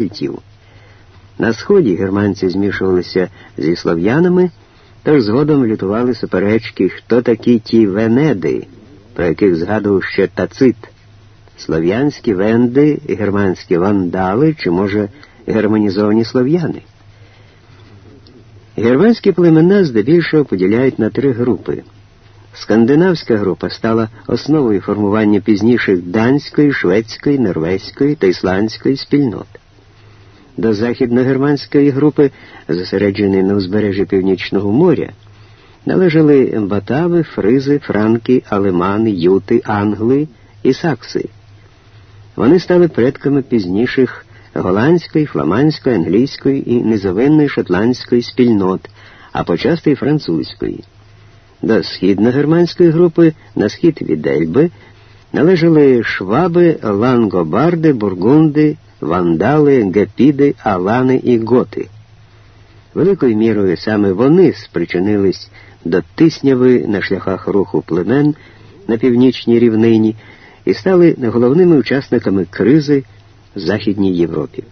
культів. На сході германці змішувалися зі слов'янами, тож згодом лютували суперечки, хто такі ті венеди, про яких згадував ще Тацит, слов'янські венди, германські вандали чи, може, германізовані слов'яни. Германські племена здебільшого поділяють на три групи. Скандинавська група стала основою формування пізніших данської, шведської, норвезької та ісландської спільнот. До західногерманської групи, зосередженої на узбережжі Північного моря, належали батави, фризи, франки, алемани, юти, англи і сакси. Вони стали предками пізніших голландської, фламандської, англійської і низовинної шотландської спільнот, а почасти й французької. До східно-германської групи на схід від Ельби належали шваби, лангобарди, бургунди, вандали, гепіди, алани і готи. Великою мірою саме вони спричинились до тисняви на шляхах руху племен на північній рівнині і стали головними учасниками кризи в Західній Європі.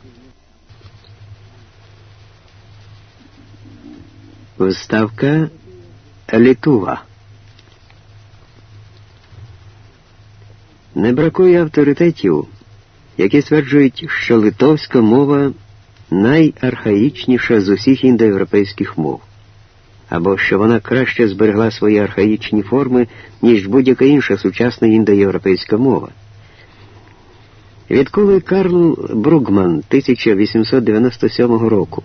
Вставка Літува. Не бракує авторитетів, які стверджують, що литовська мова найархаїчніша з усіх індоєвропейських мов, або що вона краще зберегла свої архаїчні форми, ніж будь-яка інша сучасна індоєвропейська мова. Відколи Карл Бругман 1897 року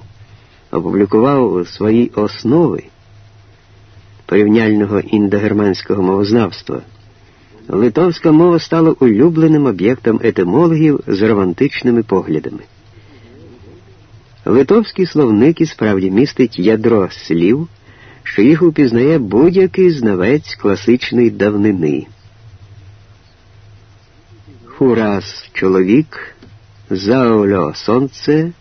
опублікував свої основи порівняльного індогерманського мовознавства, литовська мова стала улюбленим об'єктом етимологів з романтичними поглядами. Литовський словник і справді містить ядро слів, що їх упізнає будь-який знавець класичної давнини. Хурас чоловік, заоло сонце.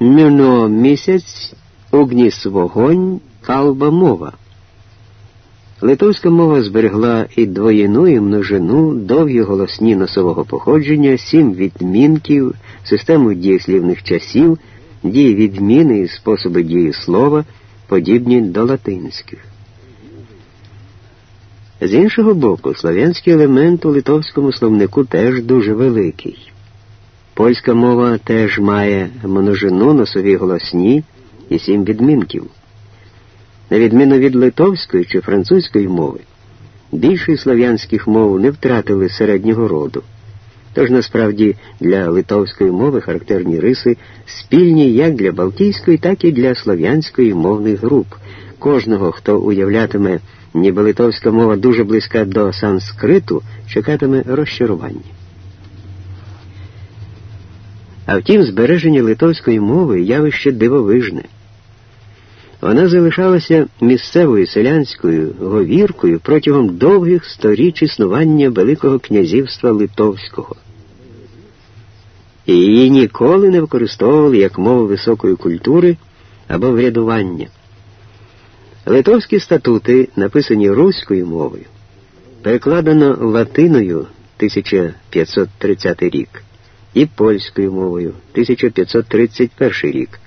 Мюно місяць, огніс вогонь, калба мова. Литовська мова зберегла і двоїну, і множину, довгі голосні носового походження, сім відмінків, систему дієслівних часів, дії відміни і способи дії слова, подібні до латинських. З іншого боку, слав'янський елемент у литовському словнику теж дуже великий. Польська мова теж має множину носові голосні і сім відмінків. На відміну від литовської чи французької мови, більшість слов'янських мов не втратили середнього роду. Тож насправді для литовської мови характерні риси спільні як для Балтійської, так і для слов'янської мовних груп. Кожного, хто уявлятиме, ніби литовська мова дуже близька до санскриту, чекатиме розчарування. А втім, збереження литовської мови явище дивовижне. Вона залишалася місцевою селянською говіркою протягом довгих сторіч існування Великого князівства Литовського. І її ніколи не використовували як мову високої культури або врядування. Литовські статути, написані руською мовою, перекладено латиною 1530 рік і польською мовою 1531 рік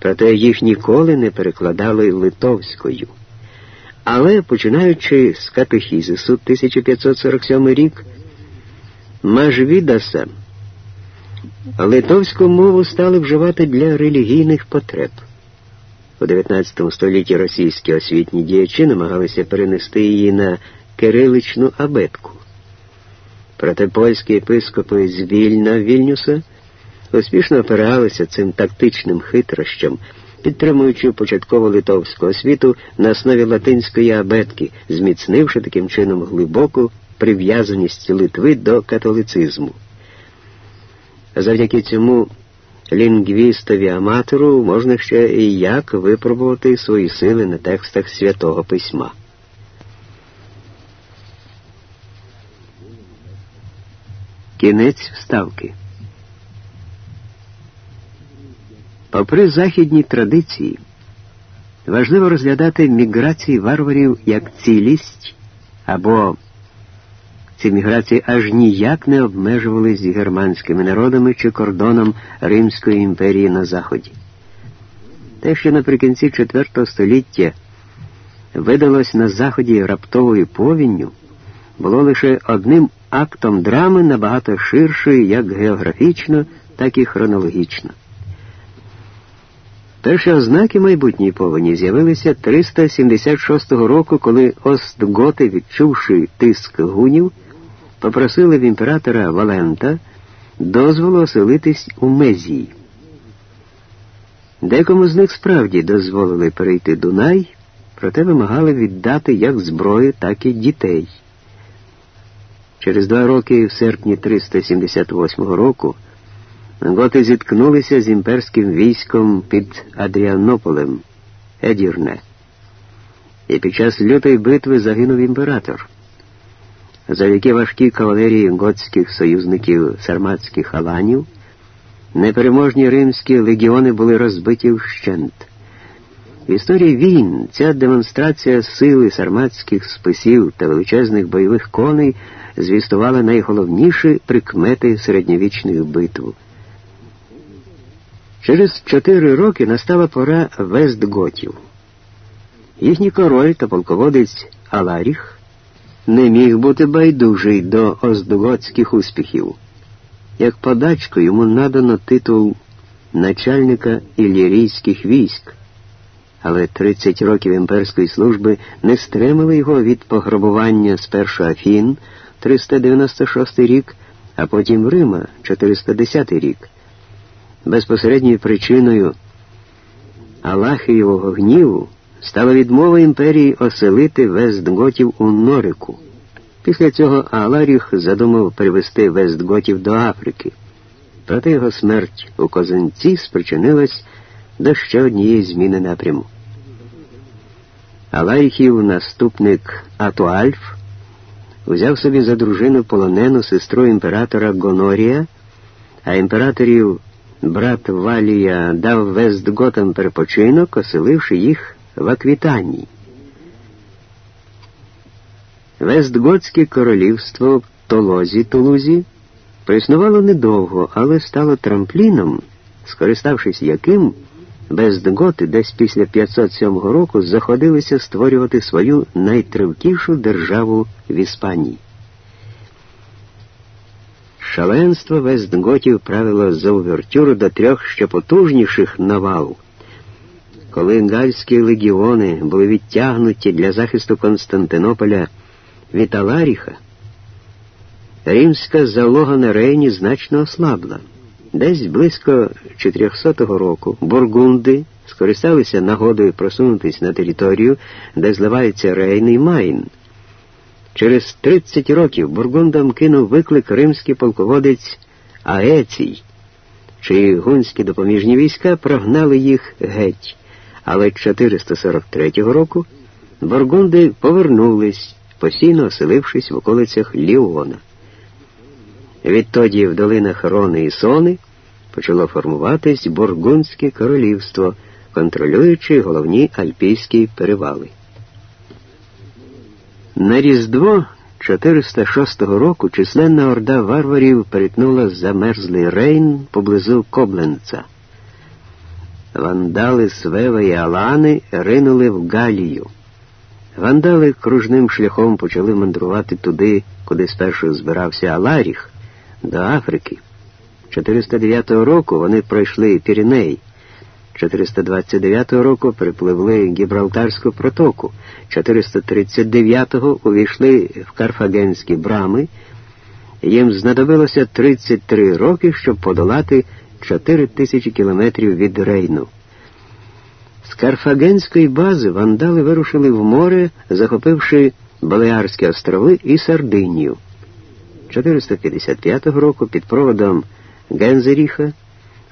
проте їх ніколи не перекладали литовською. Але, починаючи з катехізису 1547 рік, Мажвідаса литовську мову стали вживати для релігійних потреб. У 19 столітті російські освітні діячі намагалися перенести її на кириличну абетку. Проте польські епископи з Вільна Вільнюса успішно опиралися цим тактичним хитрощам, підтримуючи початкову литовську освіту на основі латинської абетки, зміцнивши таким чином глибоку прив'язаність Литви до католицизму. Завдяки цьому лінгвістові аматору можна ще і як випробувати свої сили на текстах святого письма. Кінець вставки. Попри західні традиції, важливо розглядати міграції варварів як цілість або ці міграції аж ніяк не обмежувались германськими народами чи кордоном Римської імперії на Заході. Те, що наприкінці IV століття видалось на Заході раптовою повінню, було лише одним актом драми набагато ширшої як географічно, так і хронологічно. Перші ознаки майбутньої повені з'явилися 376 року, коли Остготи, відчувши тиск гунів, попросили в імператора Валента дозволу оселитись у Мезії. Декому з них справді дозволили перейти Дунай, проте вимагали віддати як зброю, так і дітей. Через два роки, в серпні 378 року, готи зіткнулися з імперським військом під Адріанополем Едірне. І під час лютої битви загинув імператор. Завдяки важкій кавалерії готських союзників сарматських аланів, непереможні римські легіони були розбиті вщент. В історії війн ця демонстрація сили сарматських списів та величезних бойових коней звістувала найголовніші прикмети середньовічних битв. Через чотири роки настала пора Вестготів. Їхній король та полководець Аларіх не міг бути байдужий до оздготських успіхів. Як подачку йому надано титул начальника іллірійських військ, але 30 років імперської служби не стримали його від пограбування спершу Афін 396 рік, а потім Рима 410 рік. Безпосередньою причиною Алахієвого гніву стала відмова імперії оселити Вестготів у Норику. Після цього Аларіх задумав привезти Вестготів до Африки. Проте його смерть у Козанці спричинилась до ще однієї зміни напряму. Аларіхів наступник Атуальф узяв собі за дружину полонену сестру імператора Гонорія, а імператорів брат Валія дав Вестготам перепочинок, оселивши їх в Аквітанії. Вестготське королівство Толозі Тулузі проіснувало недовго, але стало трампліном, скориставшись яким Вестготи десь після 507 року заходилися створювати свою найтривкішу державу в Іспанії. Шаленство Вестготів правило за увертюру до трьох ще потужніших навал. Коли гальські легіони були відтягнуті для захисту Константинополя від Аларіха, римська залога на Рейні значно ослабла. Десь близько 400 року бургунди скористалися нагодою просунутися на територію, де зливаються Рейн і Майн. Через 30 років Бургундам кинув виклик римський полководець Аецій, чиї гунські допоміжні війська прогнали їх геть, але 443 року Бургунди повернулись, постійно оселившись в околицях Ліона. Відтоді в долинах Рони і Сони почало формуватись Бургундське королівство, контролюючи головні альпійські перевали. На Різдво 406 року численна орда варварів перетнула замерзлий рейн поблизу Кобленца. Вандали Свева і Алани ринули в Галію. Вандали кружним шляхом почали мандрувати туди, куди спершу збирався Аларіх, до Африки. 409 року вони пройшли Піріней. 429 року припливли Гібралтарську протоку, 439-го увійшли в Карфагенські брами. Їм знадобилося 33 роки, щоб подолати 4 тисячі кілометрів від Рейну. З Карфагенської бази вандали вирушили в море, захопивши Балеарські острови і Сардинію. 455 року під проводом Гензеріха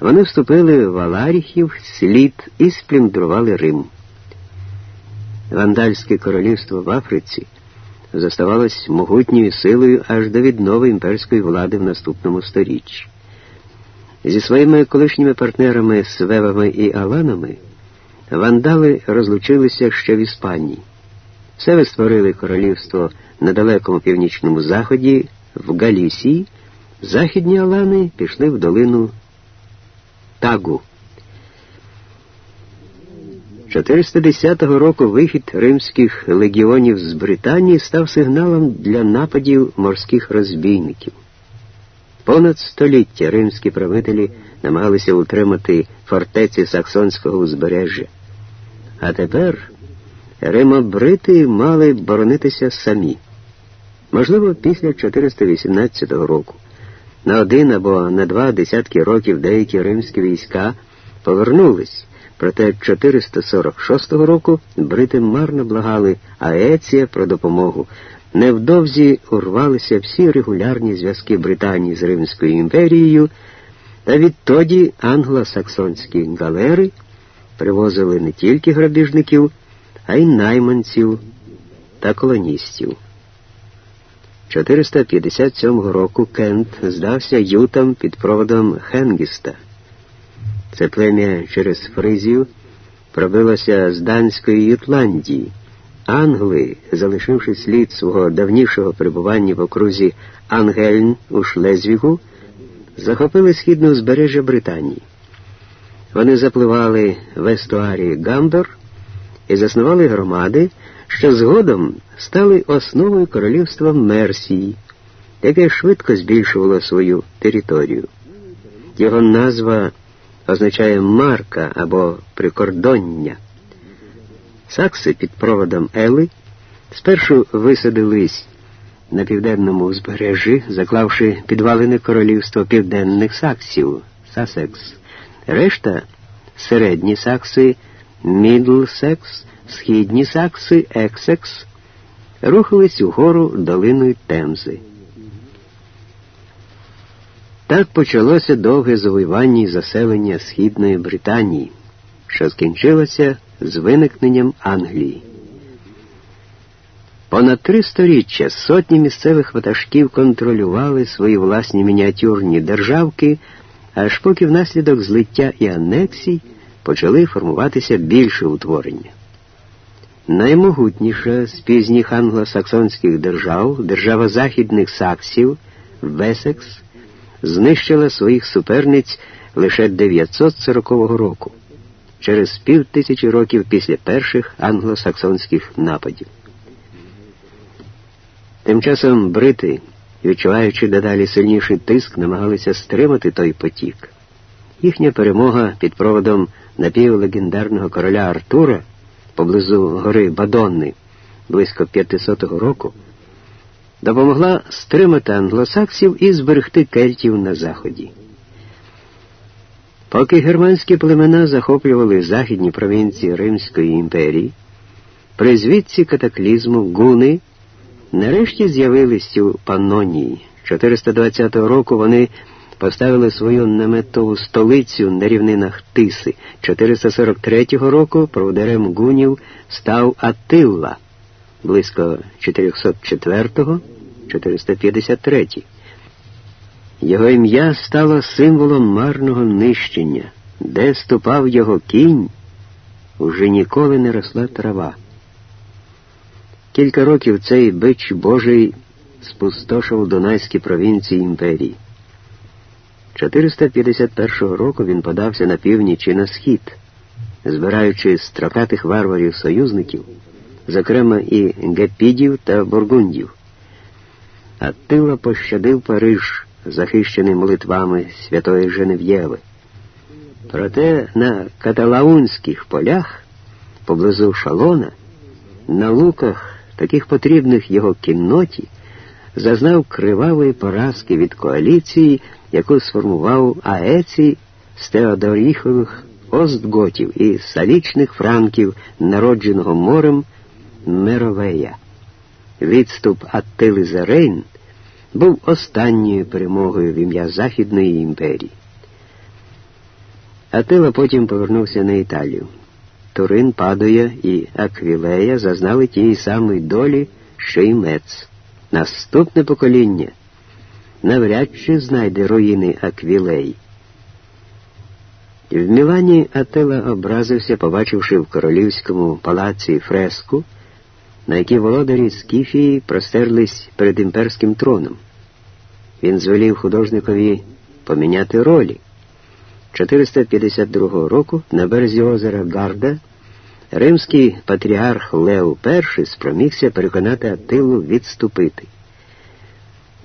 вони вступили в Аларіхів слід і спліндрували Рим. Вандальське королівство в Африці заставалось могутньою силою аж до віднови імперської влади в наступному сторіччі. Зі своїми колишніми партнерами Свевами і Аланами вандали розлучилися ще в Іспанії. Все ви створили королівство на далекому північному заході, в Галісії, західні Алани пішли в долину Тагу. 410 року вихід римських легіонів з Британії став сигналом для нападів морських розбійників. Понад століття римські правителі намагалися утримати фортеці Саксонського узбережжя. А тепер римобрити мали боронитися самі. Можливо, після 418 року на один або на два десятки років деякі римські війська повернулись, проте 446 року брити марно благали Аеція про допомогу. Невдовзі урвалися всі регулярні зв'язки Британії з Римською імперією, та відтоді англосаксонські галери привозили не тільки грабіжників, а й найманців та колоністів. 457 року Кент здався ютам під проводом Хенгіста. Це плем'я через Фризію пробилося з Данської Ютландії. Англи, залишивши слід свого давнішого перебування в окрузі Ангельн у Шлезвігу, захопили східне узбережжя Британії. Вони запливали в естуарі Гамбер і заснували громади, що згодом стали основою королівства Мерсії, яке швидко збільшувало свою територію. Його назва означає марка або прикордоння. Сакси під проводом Ели спершу висадились на південному узбережжі, заклавши підвалини королівства південних саксів Сасекс. Решта середні сакси, Мідлсекс, східні сакси, Ессекс, рухались угору долиною Темзи. Так почалося довге завоювання і заселення Східної Британії, що скінчилося з виникненням Англії. Понад три сторіччя сотні місцевих ватажків контролювали свої власні мініатюрні державки, аж поки внаслідок злиття і анексій почали формуватися більше утворення. Наймогутніша з пізніх англосаксонських держав, держава західних саксів, Весекс, знищила своїх суперниць лише 940 року, через пів тисячі років після перших англосаксонських нападів. Тим часом брити, відчуваючи дедалі сильніший тиск, намагалися стримати той потік. Їхня перемога під проводом напівлегендарного короля Артура поблизу гори Бадонни близько 500-го року допомогла стримати англосаксів і зберегти кельтів на заході. Поки германські племена захоплювали західні провінції Римської імперії, при звідці катаклізму гуни нарешті з'явились у Панонії. 420 року вони поставили свою наметову столицю на рівнинах Тиси. 443 року проводарем гунів став Атилла близько 404-453. Його ім'я стало символом марного нищення, де ступав його кінь, уже ніколи не росла трава. Кілька років цей бич Божий спустошив Дунайські провінції імперії. 451 року він подався на північ і на схід, збираючи строкатих варварів союзників, зокрема і гепідів та бургундів. Аттила пощадив Париж, захищений молитвами святої Женев'єви. Проте на каталаунських полях поблизу шалона, на луках, таких потрібних його кінноті, зазнав кривавої поразки від коаліції, яку сформував Аеці з Теодоріхових Остготів і салічних франків, народженого морем Меровея. Відступ Аттили за Рейн був останньою перемогою в ім'я Західної імперії. Атила потім повернувся на Італію. Турин, Падуя і Аквілея зазнали тієї самої долі, що й Мец. Наступне покоління навряд чи знайде руїни Аквілеї. В Мілані Атила образився, побачивши в королівському палаці фреску на які володарі Скіфії простерлись перед імперським троном. Він звелів художникові поміняти ролі. 452 року на березі озера Гарда римський патріарх Лео І спромігся переконати Атилу відступити.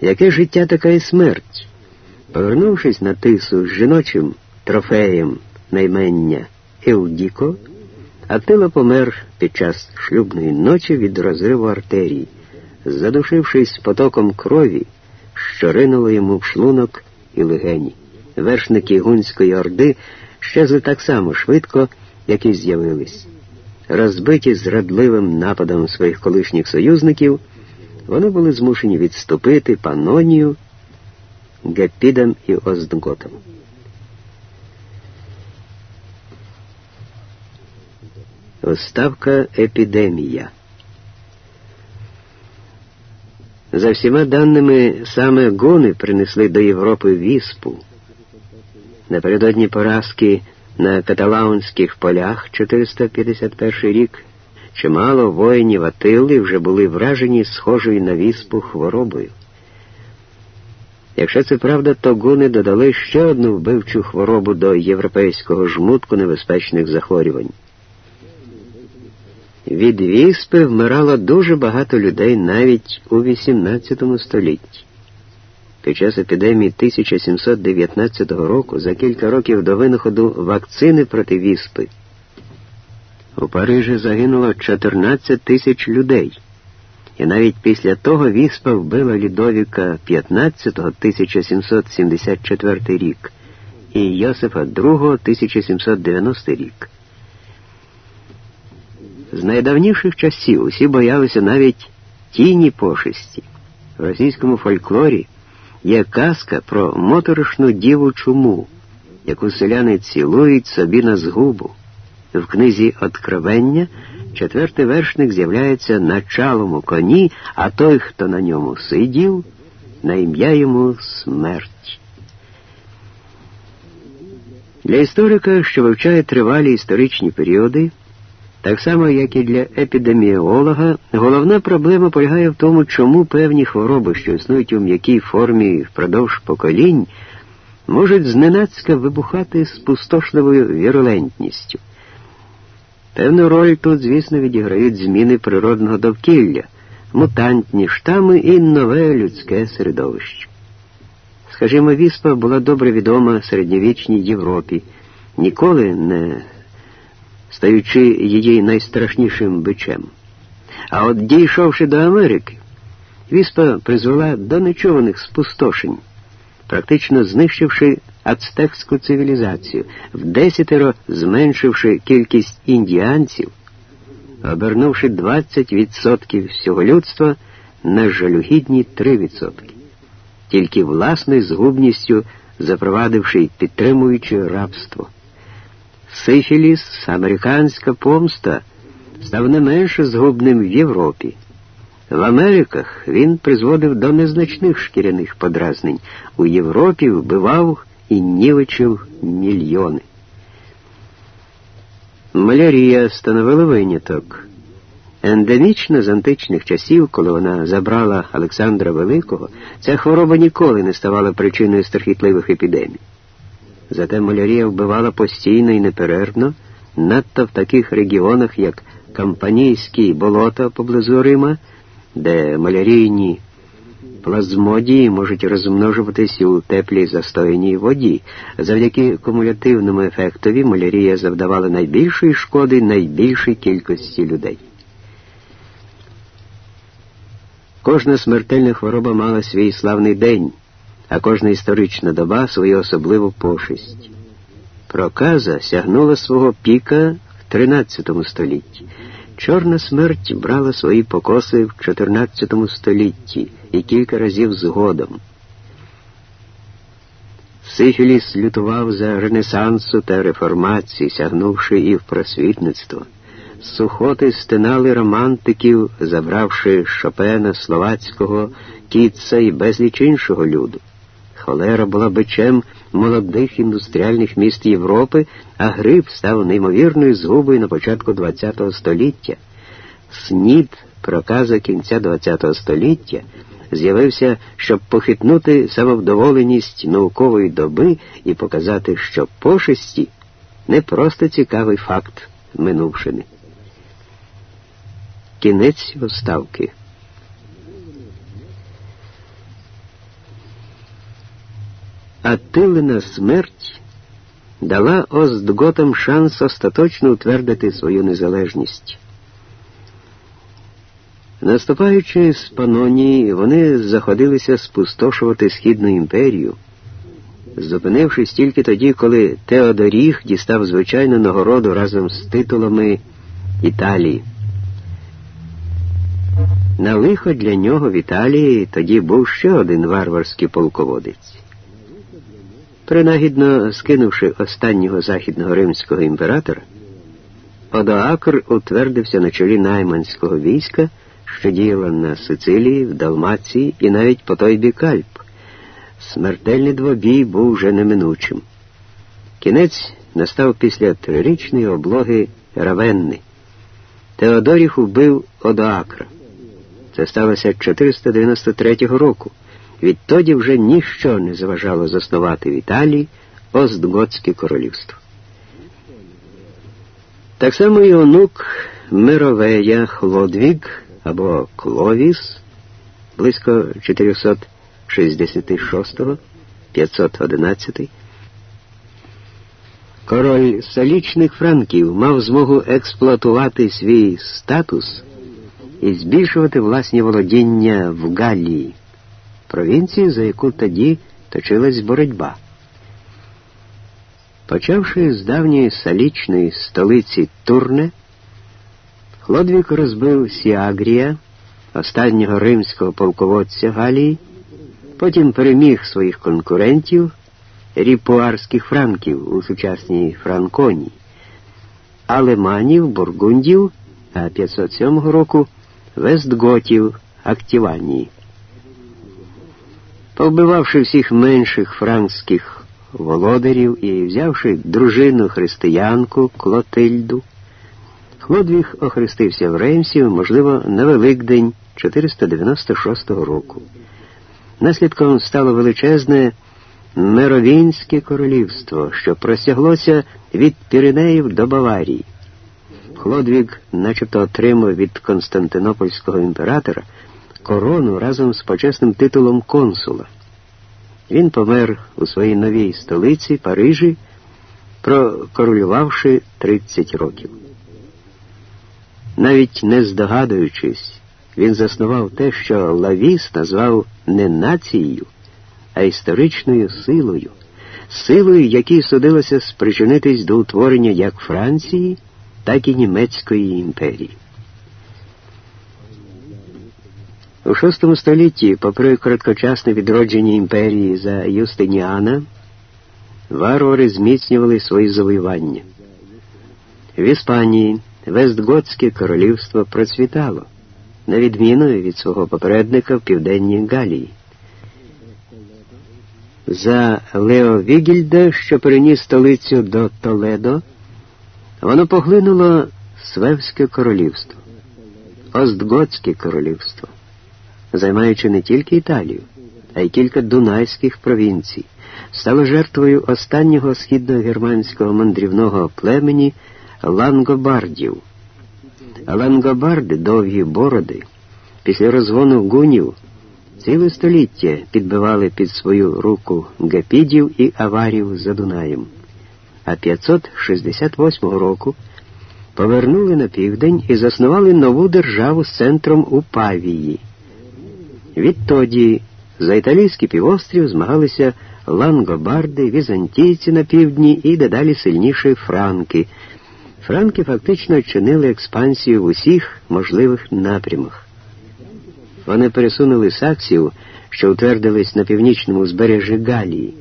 Яке життя така і смерть? Повернувшись на тису з жіночим трофеєм наймення Еудіко, Атила помер під час шлюбної ночі від розриву артерії, задушившись потоком крові, що ринуло йому в шлунок і легені. Вершники гунської орди щезли так само швидко, як і з'явились. Розбиті зрадливим нападом своїх колишніх союзників, вони були змушені відступити Панонію, Гепідам і Оздготом. Оставка епідемія. За всіма даними, саме гони принесли до Європи віспу. Напередодні поразки на каталаунських полях 451 рік чимало воїнів Атили вже були вражені схожою на віспу хворобою. Якщо це правда, то гуни додали ще одну вбивчу хворобу до європейського жмутку небезпечних захворювань. Від віспи вмирало дуже багато людей навіть у XVIII столітті. Під час епідемії 1719 року, за кілька років до винаходу вакцини проти віспи, у Парижі загинуло 14 тисяч людей. І навіть після того віспа вбила Лідовіка 15 1774 рік і Йосифа II 1790 рік. З найдавніших часів усі боялися навіть тіні пошесті. В російському фольклорі є казка про моторошну діву чуму, яку селяни цілують собі на згубу. В книзі Откровення четвертий вершник з'являється на чалому коні, а той, хто на ньому сидів, на ім'я йому смерть. Для історика, що вивчає тривалі історичні періоди, так само, як і для епідеміолога, головна проблема полягає в тому, чому певні хвороби, що існують у м'якій формі впродовж поколінь, можуть зненацька вибухати спустошливою вірулентністю. Певну роль тут, звісно, відіграють зміни природного довкілля, мутантні штами і нове людське середовище. Скажімо, віспа була добре відома середньовічній Європі, ніколи не стаючи її найстрашнішим бичем. А от дійшовши до Америки, віспа призвела до нечуваних спустошень, практично знищивши ацтекську цивілізацію, вдесятеро зменшивши кількість індіанців, обернувши 20% всього людства на жалюгідні 3%, тільки власною згубністю запровадивши і підтримуючи рабство. Сифіліс, американська помста, став не менш згубним в Європі. В Америках він призводив до незначних шкіряних подразнень. У Європі вбивав і нівечив мільйони. Малярія становила виняток. Ендемічно з античних часів, коли вона забрала Олександра Великого, ця хвороба ніколи не ставала причиною страхітливих епідемій. Зате малярія вбивала постійно і неперервно, надто в таких регіонах, як Кампанійські болота поблизу Рима, де малярійні плазмодії можуть розмножуватись у теплій застояній воді. Завдяки кумулятивному ефектові малярія завдавала найбільшої шкоди найбільшій кількості людей. Кожна смертельна хвороба мала свій славний день а кожна історична доба свою особливу пошесть. Проказа сягнула свого піка в XIII столітті. Чорна смерть брала свої покоси в XIV столітті і кілька разів згодом. Сифіліс лютував за Ренесансу та реформації, сягнувши і в просвітництво. Сухоти стинали романтиків, забравши Шопена, Словацького, Кітца і безліч іншого люду. Холера була бичем молодих індустріальних міст Європи, а грип став неймовірною згубою на початку ХХ століття. снід проказа кінця ХХ століття з'явився, щоб похитнути самовдоволеність наукової доби і показати, що пошесті не просто цікавий факт минувшини. Кінець оставки. Атилина смерть дала Остготам шанс остаточно утвердити свою незалежність. Наступаючи з Панонії, вони заходилися спустошувати Східну імперію, зупинившись тільки тоді, коли Теодоріг дістав звичайну нагороду разом з титулами Італії. На лихо для нього в Італії тоді був ще один варварський полководець. Принагідно скинувши останнього західного римського імператора, Одоакр утвердився на чолі найманського війська, що діяло на Сицилії, в Далмації і навіть по той бік Альп. Смертельний двобій був вже неминучим. Кінець настав після трирічної облоги Равенни. Теодоріх убив Одоакра. Це сталося 493 року. Відтоді вже ніщо не заважало заснувати в Італії Остготське королівство. Так само і онук Мировея Хлодвіг або Кловіс близько 466 511 Король салічних франків мав змогу експлуатувати свій статус і збільшувати власні володіння в Галлії провінції, за яку тоді точилась боротьба. Почавши з давньої салічної столиці Турне, Хлодвік розбив Сіагрія, останнього римського полководця Галії, потім переміг своїх конкурентів, ріпуарських франків у сучасній Франконії, алеманів, бургундів, а 507 року вестготів Актіванії. Повбивавши всіх менших франкських володарів і взявши дружину християнку Клотильду, Хлодвіг охрестився в Реймсі, можливо, на Великдень 496 року. Наслідком стало величезне Меровінське королівство, що простяглося від Піренеїв до Баварії. Хлодвіг начебто отримав від Константинопольського імператора корону разом з почесним титулом консула. Він помер у своїй новій столиці Парижі, прокоролювавши 30 років. Навіть не здогадуючись, він заснував те, що Лавіс назвав не нацією, а історичною силою, силою, якій судилося спричинитись до утворення як Франції, так і Німецької імперії. У VI столітті, попри короткочасне відродження імперії за Юстиніана, варвари зміцнювали свої завоювання. В Іспанії Вестготське королівство процвітало, на відміну від свого попередника в Південній Галії. За Лео Вігільда, що переніс столицю до Толедо, воно поглинуло Свевське королівство, Остготське королівство займаючи не тільки Італію, а й кілька дунайських провінцій, стало жертвою останнього східногерманського мандрівного племені лангобардів. Лангобарди, довгі бороди, після розгону гунів ціле століття підбивали під свою руку гепідів і аварів за Дунаєм. А 568 року повернули на південь і заснували нову державу з центром у Павії. Відтоді за італійський півострів змагалися лангобарди, візантійці на півдні і дедалі сильніші франки. Франки фактично чинили експансію в усіх можливих напрямах. Вони пересунули саксів, що утвердились на північному узбережжі Галії,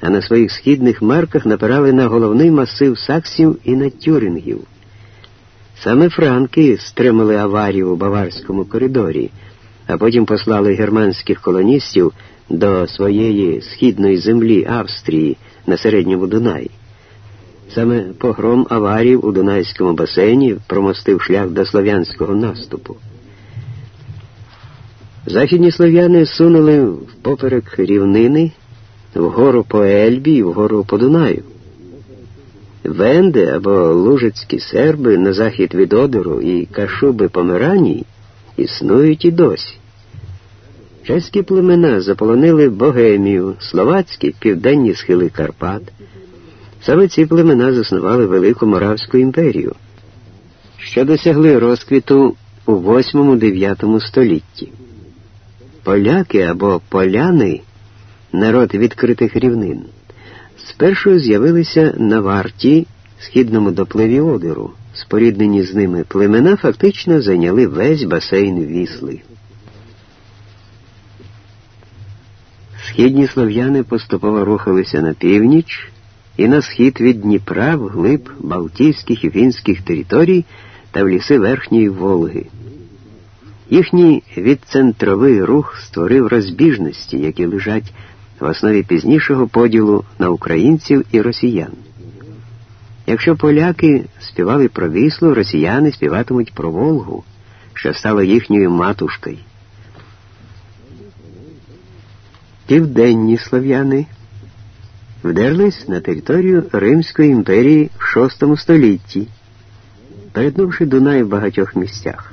а на своїх східних марках напирали на головний масив саксів і на тюрингів. Саме франки стримали аварію у Баварському коридорі а потім послали германських колоністів до своєї східної землі Австрії на середньому Дунаї. Саме погром аварів у Дунайському басейні промостив шлях до слов'янського наступу. Західні слов'яни сунули впоперек рівнини вгору по Ельбі і вгору по Дунаю. Венди або лужицькі серби на захід від Одеру і Кашуби Померанії існують і досі. Чеські племена заполонили Богемію, словацькі південні схили Карпат. Саме ці племена заснували Велику Моравську імперію, що досягли розквіту у 8-9 столітті. Поляки або поляни народ відкритих рівнин, спершу з'явилися на варті східному допливі Одеру. Споріднені з ними племена фактично зайняли весь басейн Вісли. Східні слов'яни поступово рухалися на північ і на схід від Дніпра вглиб Балтійських і фінських територій та в ліси Верхньої Волги. Їхній відцентровий рух створив розбіжності, які лежать в основі пізнішого поділу на українців і росіян. Якщо поляки співали про віслу, росіяни співатимуть про Волгу, що стала їхньою матушкою. Південні слов'яни вдерлись на територію Римської імперії в VI столітті, перетнувши Дунай в багатьох місцях.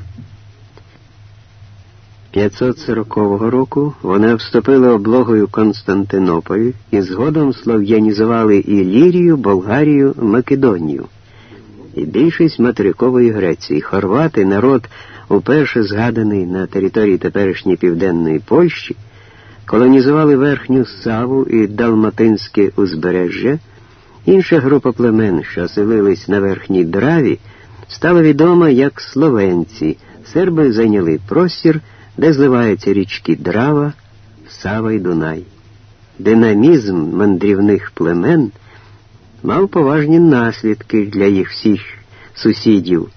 540 року вона вступила облогою Константинополь і згодом слов'янізували і Лірію, Болгарію, Македонію. І більшість материкової Греції, хорвати, народ, уперше згаданий на території теперішньої Південної Польщі, колонізували верхню Саву і Далматинське узбережжя. Інша група племен, що селились на верхній драві, стала відома як словенці. Серби зайняли простір де зливаються річки Драва, Сава і Дунай. Динамізм мандрівних племен мав поважні наслідки для їх всіх сусідів.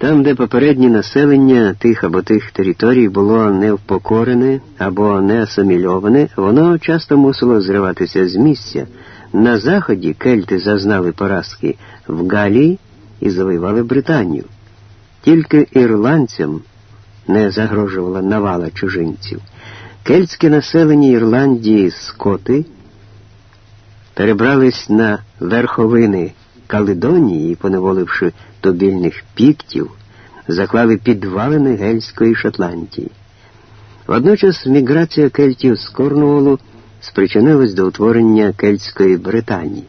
Там, де попереднє населення тих або тих територій було невпокорене або не асимільоване, воно часто мусило зриватися з місця. На заході кельти зазнали поразки в Галії і завоювали Британію. Тільки ірландцям не загрожувала навала чужинців. Кельтське населення Ірландії скоти перебрались на верховини Каледонії, поневоливши тобільних піктів, заклали підвалини Гельської Шотландії. Водночас міграція кельтів з Корнуолу спричинилась до утворення кельтської Британії,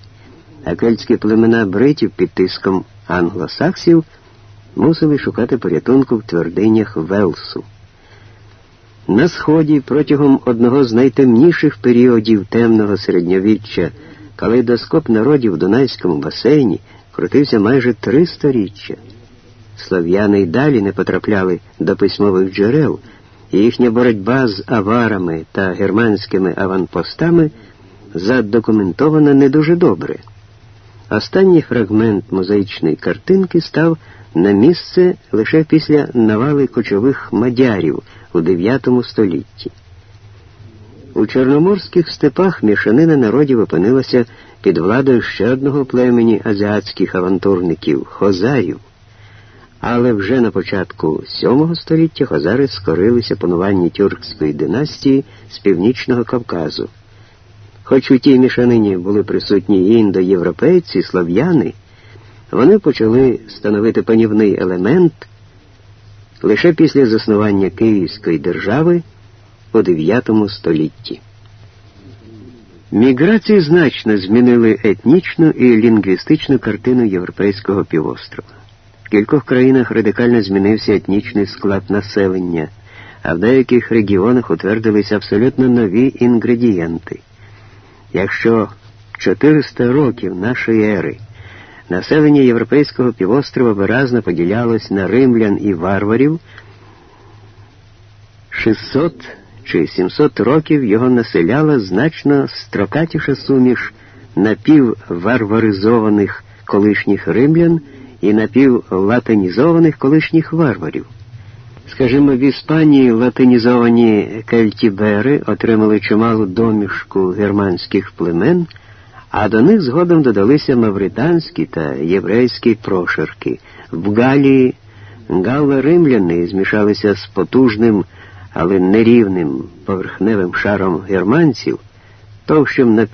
а кельтські племена бритів під тиском англосаксів мусили шукати порятунку в твердинях Велсу. На сході протягом одного з найтемніших періодів темного середньовіччя калейдоскоп народів в Дунайському басейні крутився майже три сторіччя. Слов'яни й далі не потрапляли до письмових джерел, і їхня боротьба з аварами та германськими аванпостами задокументована не дуже добре. Останній фрагмент мозаїчної картинки став на місце лише після навали кочових мадярів у IX столітті. У Чорноморських степах мішанина народів опинилася під владою ще одного племені азіатських авантурників хозарів. Але вже на початку VII століття хозари скорилися пануванні тюркської династії з північного Кавказу. Хоч у тій мішанині були присутні індоєвропейці, слов'яни, вони почали становити панівний елемент лише після заснування Київської держави у IX столітті. Міграції значно змінили етнічну і лінгвістичну картину європейського півострова. В кількох країнах радикально змінився етнічний склад населення, а в деяких регіонах утвердилися абсолютно нові інгредієнти. Якщо 400 років нашої ери Населення Європейського півострова виразно поділялось на римлян і варварів. 600 чи 700 років його населяла значно строкатіша суміш напівварваризованих колишніх римлян і напівлатинізованих колишніх варварів. Скажімо, в Іспанії латинізовані кельтібери отримали чималу домішку германських племен а до них згодом додалися мавританські та єврейські прошарки. В Галії галло-римляни змішалися з потужним, але нерівним поверхневим шаром германців, товщим на